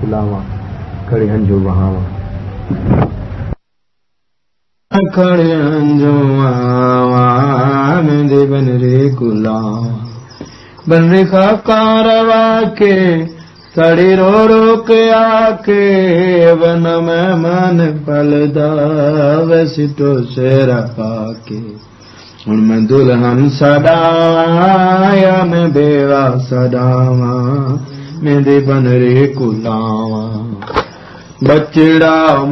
कुलावा खड़ी हंजो वहावा खड़ी हंजो मेरी बनरी कुलावा बनरी खा कारवा रो के आके वन में मन पलदा वैसी तो शेरा पाके ਹੁਣ ਮੈਂ ਦੁਲਹਨ ਸਦਾਇਆ ਮੈਂ ਬੇਵਾ ਸਦਾਵਾ ਮੇਰੇ ਬਨਰੇ ਕੁਲਾਵਾ ਬਚੜਾ